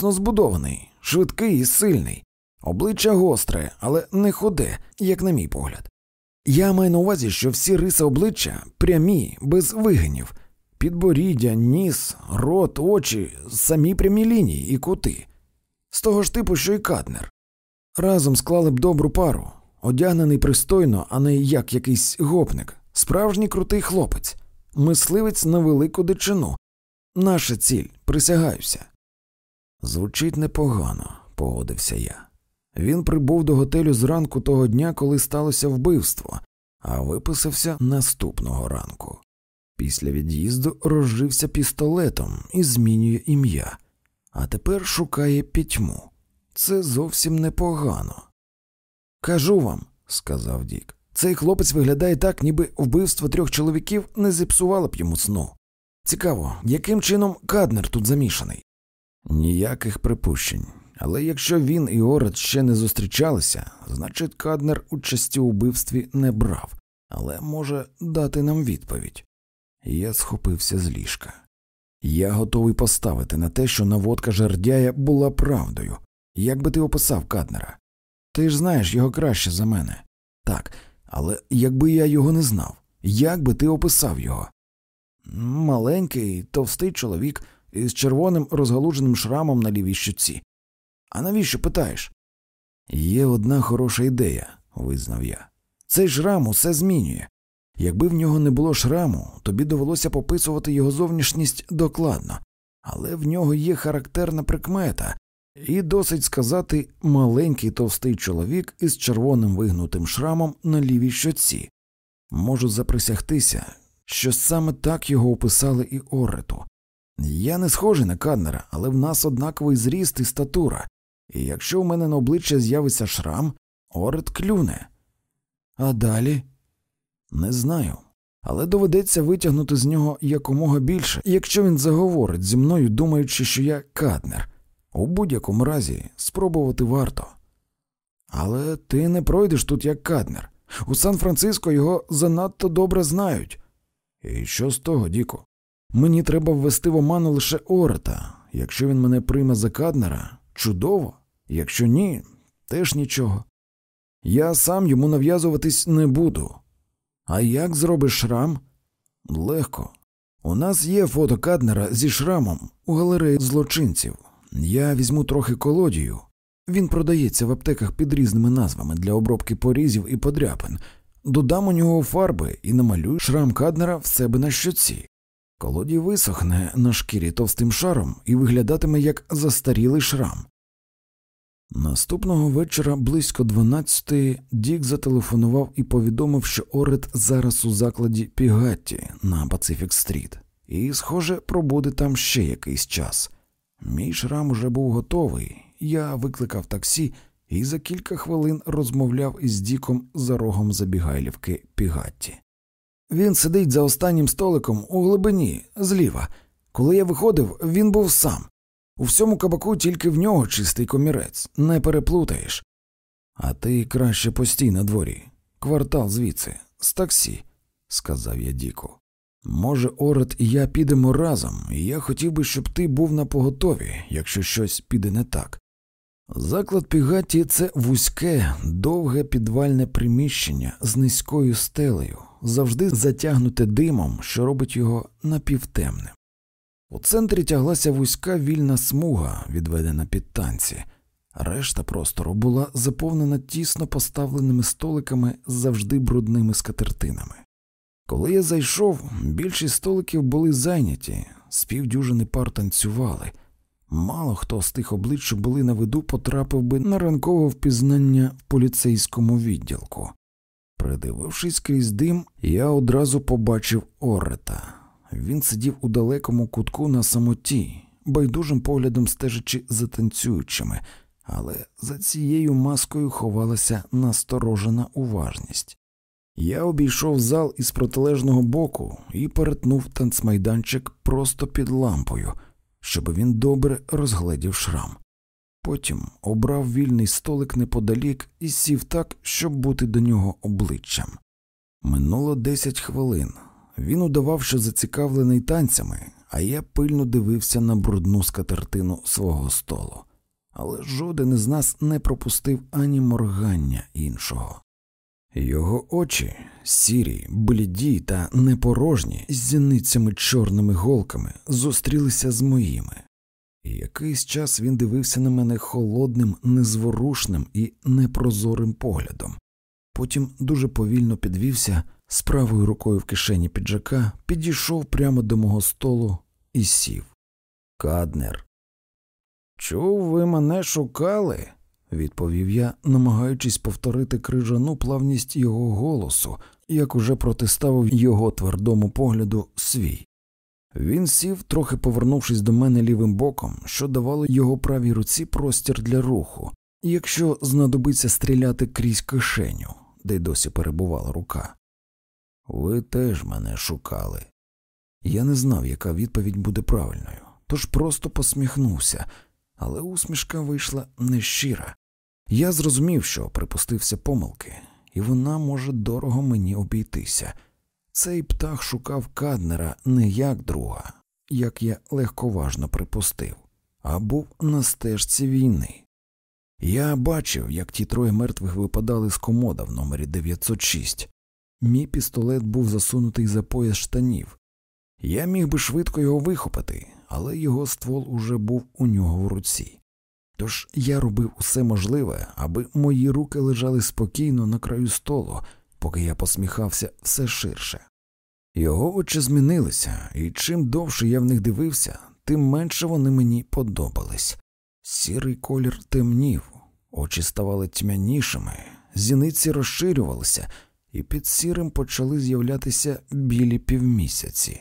збудований, швидкий і сильний, обличчя гостре, але не худе, як на мій погляд. Я маю на увазі, що всі риси обличчя прямі, без вигинів, підборіддя, ніс, рот, очі, самі прямі лінії і кути, з того ж типу, що й Каднер. Разом склали б добру пару, одягнений пристойно, а не як якийсь гопник, справжній крутий хлопець, мисливець на велику дичину. Наша ціль, присягаюся. Звучить непогано, погодився я. Він прибув до готелю зранку того дня, коли сталося вбивство, а виписався наступного ранку. Після від'їзду розжився пістолетом і змінює ім'я, а тепер шукає пітьму. Це зовсім непогано. Кажу вам, сказав Дік, цей хлопець виглядає так, ніби вбивство трьох чоловіків не зіпсувало б йому сну. Цікаво, яким чином Каднер тут замішаний? Ніяких припущень. Але якщо він і Орет ще не зустрічалися, значить Каднер участі у вбивстві не брав, але може дати нам відповідь. Я схопився з ліжка. Я готовий поставити на те, що наводка жердяя була правдою. Як би ти описав Каднера? Ти ж знаєш його краще за мене. Так, але якби я його не знав, як би ти описав його? Маленький, товстий чоловік із червоним розгалуженим шрамом на лівій щуці. А навіщо питаєш? Є одна хороша ідея, визнав я. Цей шрам усе змінює. Якби в нього не було шраму, тобі довелося пописувати його зовнішність докладно, але в нього є характерна прикмета, і досить сказати маленький товстий чоловік із червоним вигнутим шрамом на лівій щоці. Можу заприсягтися, що саме так його описали і Оррету. Я не схожий на Каднера, але в нас однаковий зріст і статура, і якщо в мене на обличчя з'явиться шрам, Орет клюне. А далі не знаю. Але доведеться витягнути з нього якомога більше, якщо він заговорить зі мною, думаючи, що я Каднер. У будь-якому разі спробувати варто. Але ти не пройдеш тут як Каднер. У Сан-Франциско його занадто добре знають. І що з того, Діко? Мені треба ввести в оману лише Орета. Якщо він мене прийме за Каднера, чудово, якщо ні, теж нічого. Я сам йому нав'язуватись не буду. А як зробиш шрам? Легко. У нас є фото Каднера зі шрамом у галереї злочинців. Я візьму трохи колодію. Він продається в аптеках під різними назвами для обробки порізів і подряпин. Додам у нього фарби і намалюю шрам Каднера в себе на щоці. Колодій висохне на шкірі товстим шаром і виглядатиме як застарілий шрам. Наступного вечора близько 12-ї Дік зателефонував і повідомив, що Орет зараз у закладі Пігатті на Пацифік Стріт, і, схоже, пробуде там ще якийсь час. Мій шрам уже був готовий. Я викликав таксі і за кілька хвилин розмовляв із Діком за рогом забігайлівки Пігатті. Він сидить за останнім столиком у глибині, зліва. Коли я виходив, він був сам. У всьому кабаку тільки в нього чистий комірець, не переплутаєш. А ти краще постій на дворі, квартал звідси, з таксі, сказав я Діку. Може, Орет і я підемо разом, і я хотів би, щоб ти був на поготові, якщо щось піде не так. Заклад Пігаті це вузьке, довге підвальне приміщення з низькою стелею, завжди затягнуте димом, що робить його напівтемним. У центрі тяглася вузька вільна смуга, відведена під танці, решта простору була заповнена тісно поставленими столиками з завжди брудними скатертинами. Коли я зайшов, більшість столиків були зайняті, з півдюжини пар танцювали. Мало хто з тих облич, що були на виду, потрапив би на ранкове впізнання в поліцейському відділку. Придивившись крізь дим, я одразу побачив Орета. Він сидів у далекому кутку на самоті, байдужим поглядом стежачи за танцюючими, але за цією маскою ховалася насторожена уважність. Я обійшов зал із протилежного боку і перетнув танцмайданчик просто під лампою, щоб він добре розгледів шрам. Потім обрав вільний столик неподалік і сів так, щоб бути до нього обличчям. Минуло десять хвилин. Він удавав, що зацікавлений танцями, а я пильно дивився на брудну скатертину свого столу. Але жоден із нас не пропустив ані моргання іншого. Його очі, сірі, бліді та непорожні, з зіницями чорними голками, зустрілися з моїми, і якийсь час він дивився на мене холодним, незворушним і непрозорим поглядом. Потім дуже повільно підвівся, з правою рукою в кишені піджака, підійшов прямо до мого столу і сів. Каднер. Чув, ви мене шукали? відповів я, намагаючись повторити крижану плавність його голосу, як уже протиставив його твердому погляду свій. Він сів, трохи повернувшись до мене лівим боком, що давало його правій руці простір для руху, якщо знадобиться стріляти крізь кишеню, де й досі перебувала рука. Ви теж мене шукали. Я не знав, яка відповідь буде правильною, тож просто посміхнувся, але усмішка вийшла нещира. Я зрозумів, що припустився помилки, і вона може дорого мені обійтися. Цей птах шукав Каднера не як друга, як я легковажно припустив, а був на стежці війни. Я бачив, як ті троє мертвих випадали з комода в номері 906. Мій пістолет був засунутий за пояс штанів. Я міг би швидко його вихопити, але його ствол уже був у нього в руці. Тож я робив усе можливе, аби мої руки лежали спокійно на краю столу, поки я посміхався все ширше. Його очі змінилися, і чим довше я в них дивився, тим менше вони мені подобались. Сірий колір темнів, очі ставали тьмянішими, зіниці розширювалися, і під сірим почали з'являтися білі півмісяці.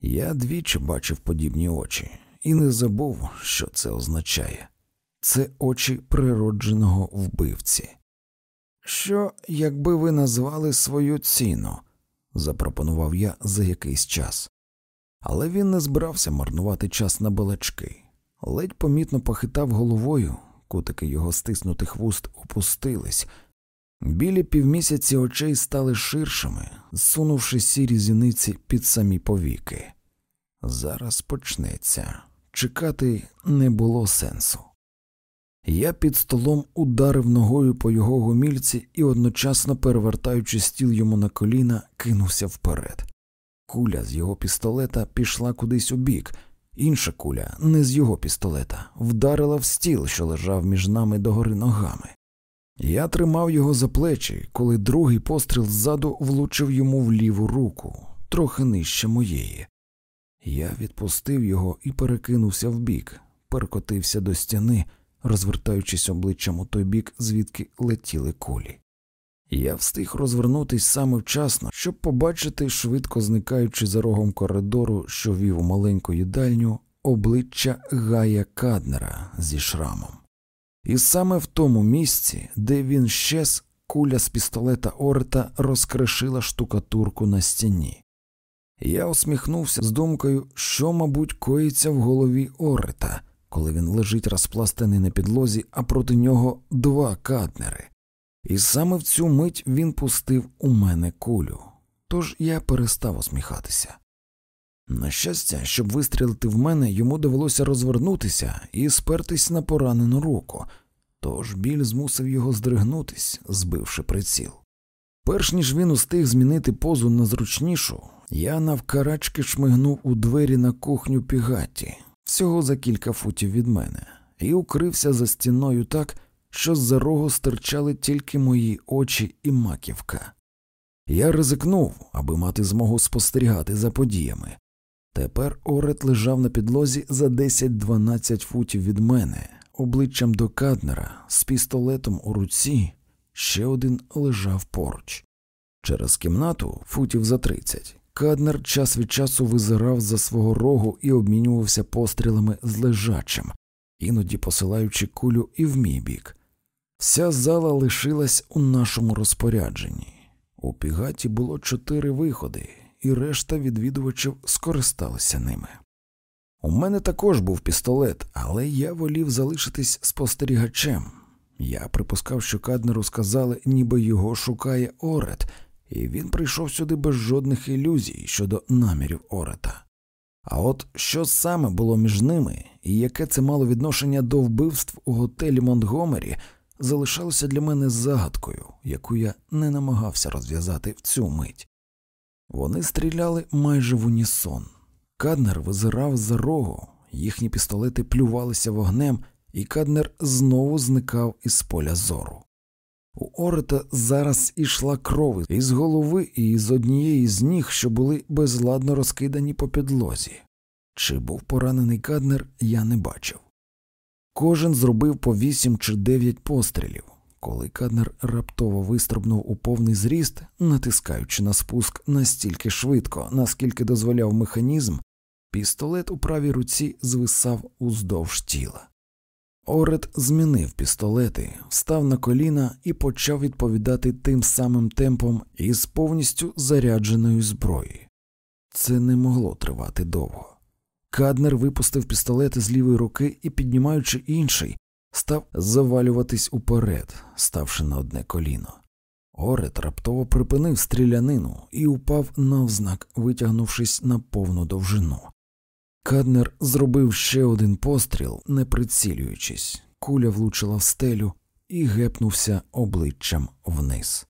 Я двічі бачив подібні очі і не забув, що це означає це очі природженого вбивці. Що, якби ви назвали свою ціну? Запропонував я за якийсь час, але він не збирався марнувати час на балачки, ледь помітно похитав головою, кутики його стиснутих вуст опустились, білі півмісяці очей стали ширшими, зсунувши сірі зіниці під самі повіки. Зараз почнеться. Чекати не було сенсу. Я під столом ударив ногою по його гомільці і, одночасно перевертаючи стіл йому на коліна, кинувся вперед. Куля з його пістолета пішла кудись у бік, інша куля, не з його пістолета, вдарила в стіл, що лежав між нами догори ногами. Я тримав його за плечі, коли другий постріл ззаду влучив йому в ліву руку, трохи нижче моєї. Я відпустив його і перекинувся вбік, перекотився до стіни розвертаючись обличчям у той бік, звідки летіли кулі. Я встиг розвернутись саме вчасно, щоб побачити, швидко зникаючи за рогом коридору, що вів у маленьку їдальню, обличчя Гая Каднера зі шрамом. І саме в тому місці, де він щез, куля з пістолета Орета розкрешила штукатурку на стіні. Я усміхнувся з думкою, що, мабуть, коїться в голові Орета коли він лежить розпластаний на підлозі, а проти нього два каднери. І саме в цю мить він пустив у мене кулю, тож я перестав усміхатися. На щастя, щоб вистрілити в мене, йому довелося розвернутися і спертись на поранену руку, тож біль змусив його здригнутись, збивши приціл. Перш ніж він устиг змінити позу на зручнішу, я навкарачки шмигнув у двері на кухню пігатті, всього за кілька футів від мене, і укрився за стіною так, що з за рогу стирчали тільки мої очі і маківка. Я ризикнув, аби мати змогу спостерігати за подіями. Тепер Орет лежав на підлозі за 10-12 футів від мене, обличчям до Каднера, з пістолетом у руці, ще один лежав поруч. Через кімнату, футів за 30, Каднер час від часу визирав за свого рогу і обмінювався пострілами з лежачим, іноді посилаючи кулю і в мій бік. Вся зала лишилась у нашому розпорядженні. У пігаті було чотири виходи, і решта відвідувачів скористалися ними. У мене також був пістолет, але я волів залишитись спостерігачем. Я припускав, що Каднеру сказали, ніби його шукає Орет, і він прийшов сюди без жодних ілюзій щодо намірів Орета. А от що саме було між ними і яке це мало відношення до вбивств у готелі Монтгомері, залишалося для мене загадкою, яку я не намагався розв'язати в цю мить. Вони стріляли майже в унісон. Каднер визирав за рогу, їхні пістолети плювалися вогнем, і Каднер знову зникав із поля зору. У Орета зараз ішла кров із голови і з однієї з ніг, що були безладно розкидані по підлозі. Чи був поранений Каднер, я не бачив. Кожен зробив по вісім чи дев'ять пострілів, коли Каднер раптово вистрибнув у повний зріст, натискаючи на спуск настільки швидко, наскільки дозволяв механізм, пістолет у правій руці звисав уздовж тіла. Орет змінив пістолети, встав на коліна і почав відповідати тим самим темпом із повністю зарядженою зброєю. Це не могло тривати довго. Каднер випустив пістолет з лівої руки і, піднімаючи інший, став завалюватись уперед, ставши на одне коліно. Орет раптово припинив стрілянину і упав навзнак, витягнувшись на повну довжину. Каднер зробив ще один постріл, не прицілюючись, куля влучила в стелю і гепнувся обличчям вниз.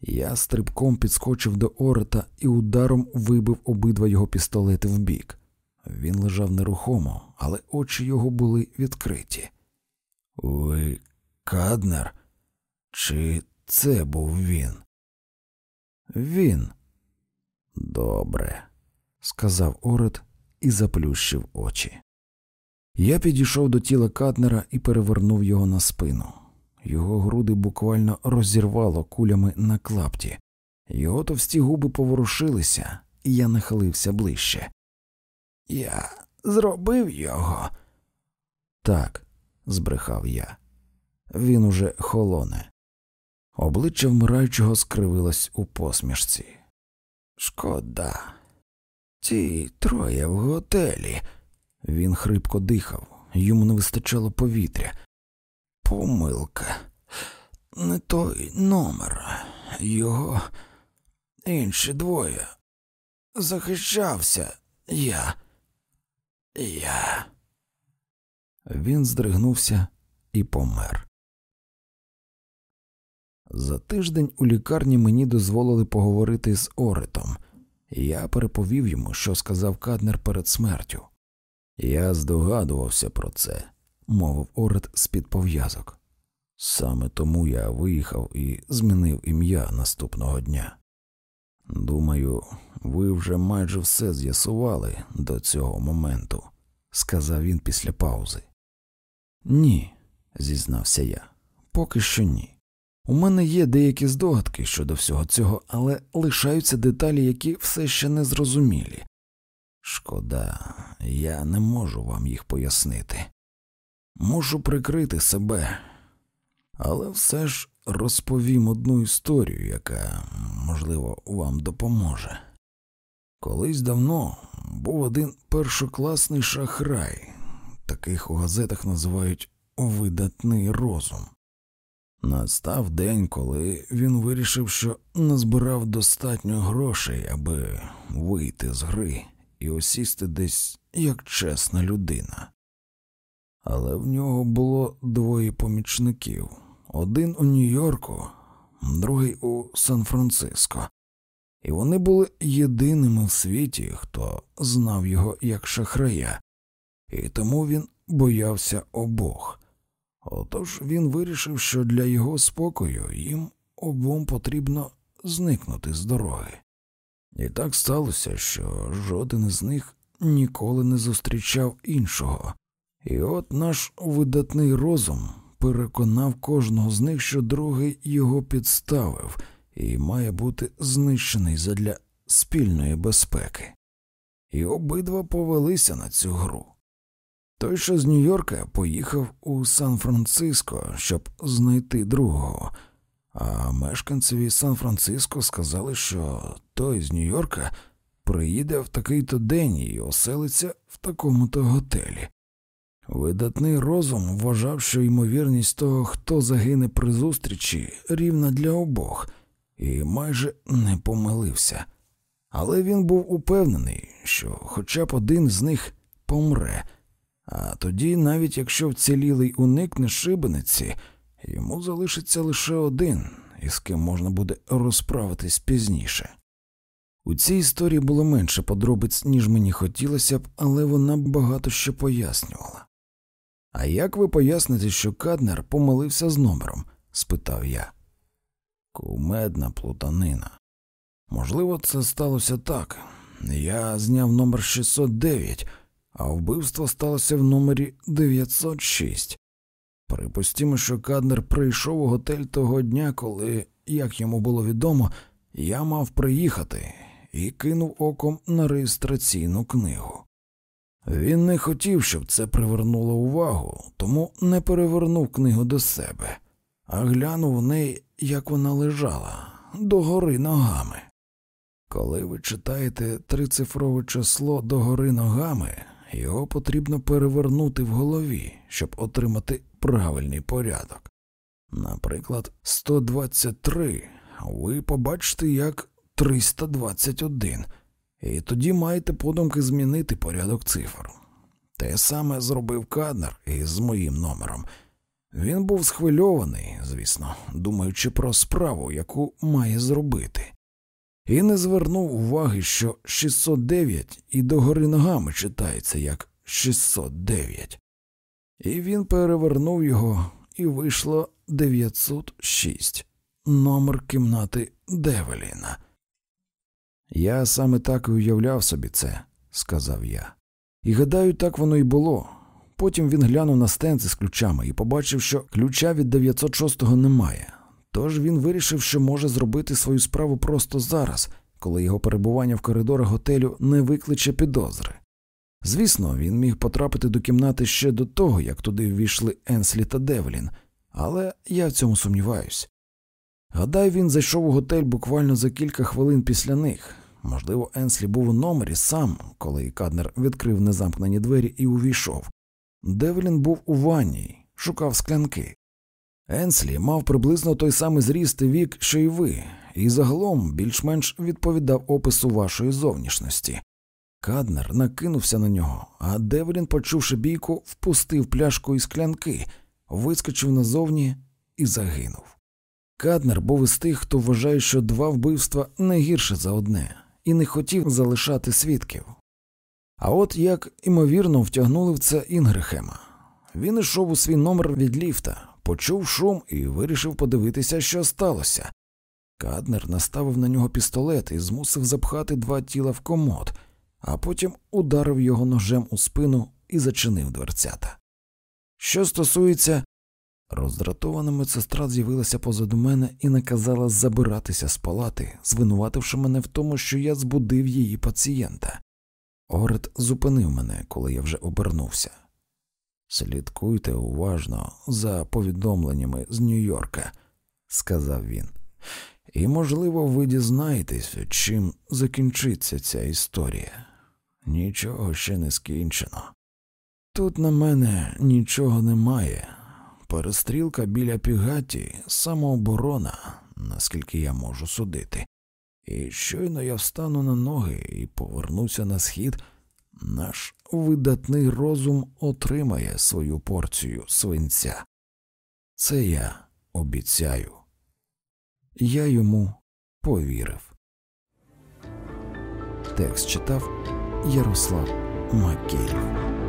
Я стрибком підскочив до Орета і ударом вибив обидва його пістолети вбік. Він лежав нерухомо, але очі його були відкриті. Ви Каднер? Чи це був він? Він. Добре, сказав Орет і заплющив очі. Я підійшов до тіла Каднера і перевернув його на спину. Його груди буквально розірвало кулями на клапті, його товсті губи поворушилися, і я нахилився ближче. Я зробив його. Так, збрехав я. Він уже холоне. Обличчя вмираючого скривилось у посмішці. Шкода, Ті троє в готелі. Він хрипко дихав, йому не вистачало повітря. Помилка, не той номер, його інші двоє. Захищався я. Я. Він здригнувся і помер. За тиждень у лікарні мені дозволили поговорити з Оретом. Я переповів йому, що сказав Каднер перед смертю. Я здогадувався про це, мовив Орет з під пов'язок. Саме тому я виїхав і змінив ім'я наступного дня. Думаю, ви вже майже все з'ясували до цього моменту, сказав він після паузи. Ні, зізнався я, поки що ні. У мене є деякі здогадки щодо всього цього, але лишаються деталі, які все ще не зрозумілі. Шкода, я не можу вам їх пояснити. Можу прикрити себе, але все ж розповім одну історію, яка, можливо, вам допоможе. Колись давно був один першокласний шахрай, таких у газетах називають видатний розум. Настав день, коли він вирішив, що назбирав достатньо грошей, аби вийти з гри і осісти десь як чесна людина. Але в нього було двоє помічників один у Нью-Йорку, другий у Сан-Франциско, і вони були єдиними в світі, хто знав його як шахрая, і тому він боявся обох. Отож він вирішив, що для його спокою їм обом потрібно зникнути з дороги. І так сталося, що жоден із них ніколи не зустрічав іншого, і от наш видатний розум переконав кожного з них, що другий його підставив і має бути знищений задля спільної безпеки. І обидва повелися на цю гру. Той, що з Нью-Йорка поїхав у Сан-Франциско, щоб знайти другого, а мешканцеві Сан-Франциско сказали, що той з Нью-Йорка приїде в такий-то день і оселиться в такому-то готелі. Видатний розум вважав, що ймовірність того, хто загине при зустрічі, рівна для обох, і майже не помилився. Але він був упевнений, що хоча б один з них помре, а тоді, навіть якщо вцілілий уникне шибениці, йому залишиться лише один, із ким можна буде розправитись пізніше. У цій історії було менше подробиць, ніж мені хотілося б, але вона багато що пояснювала. А як ви поясните, що Каднер помилився з номером? спитав я. Кумедна плутанина. Можливо, це сталося так. Я зняв номер 609, а вбивство сталося в номері 906. Припустімо, що Каднер прийшов у готель того дня, коли, як йому було відомо, я мав приїхати і кинув оком на реєстраційну книгу. Він не хотів, щоб це привернуло увагу, тому не перевернув книгу до себе, а глянув в неї, як вона лежала, догори ногами. Коли ви читаєте трицифрове число догори ногами, його потрібно перевернути в голові, щоб отримати правильний порядок. Наприклад, 123 ви побачите як 321, і тоді маєте подумки змінити порядок цифр. Те саме зробив Каднер із моїм номером. Він був схвильований, звісно, думаючи про справу, яку має зробити, і не звернув уваги, що 609 і догори ногами читається як 609. І він перевернув його, і вийшло 906, номер кімнати Девеліна. Я саме так і уявляв собі це, сказав я. І гадаю, так воно і було. Потім він глянув на стенці з ключами і побачив, що ключа від 906-го немає. Тож він вирішив, що може зробити свою справу просто зараз, коли його перебування в коридорах готелю не викличе підозри. Звісно, він міг потрапити до кімнати ще до того, як туди ввійшли Енслі та Девлін, але я в цьому сумніваюсь. Гадаю, він зайшов у готель буквально за кілька хвилин після них. Можливо, Енслі був у номері сам, коли Каднер відкрив незамкнені двері і увійшов. Девлін був у ванні, шукав склянки. Енслі мав приблизно той самий зріст і вік, що й ви, і загалом більш-менш відповідав опису вашої зовнішності. Каднер накинувся на нього, а Девлін, почувши бійку, впустив пляшку із склянки, вискочив назовні і загинув. Каднер був із тих, хто вважає, що два вбивства не гірше за одне, і не хотів залишати свідків. А от як імовірно втягнули в це Інгрихема. Він йшов у свій номер від ліфта, почув шум і вирішив подивитися, що сталося. Каднер наставив на нього пістолет і змусив запхати два тіла в комод, а потім ударив його ножем у спину і зачинив дверцята. Що стосується, роздратована медсестра з'явилася позаду мене і наказала забиратися з палати, звинувативши мене в тому, що я збудив її пацієнта. Орет зупинив мене, коли я вже обернувся. Слідкуйте уважно за повідомленнями з Нью-Йорка, сказав він, і, можливо, ви дізнаєтесь, чим закінчиться ця історія. Нічого ще не скінчено. Тут на мене нічого немає. Перестрілка біля пігаті, самооборона, наскільки я можу судити. І щойно я встану на ноги і повернуся на схід, наш видатний розум отримає свою порцію свинця. Це я обіцяю. Я йому повірив. Текст читав Ярослав Макеєв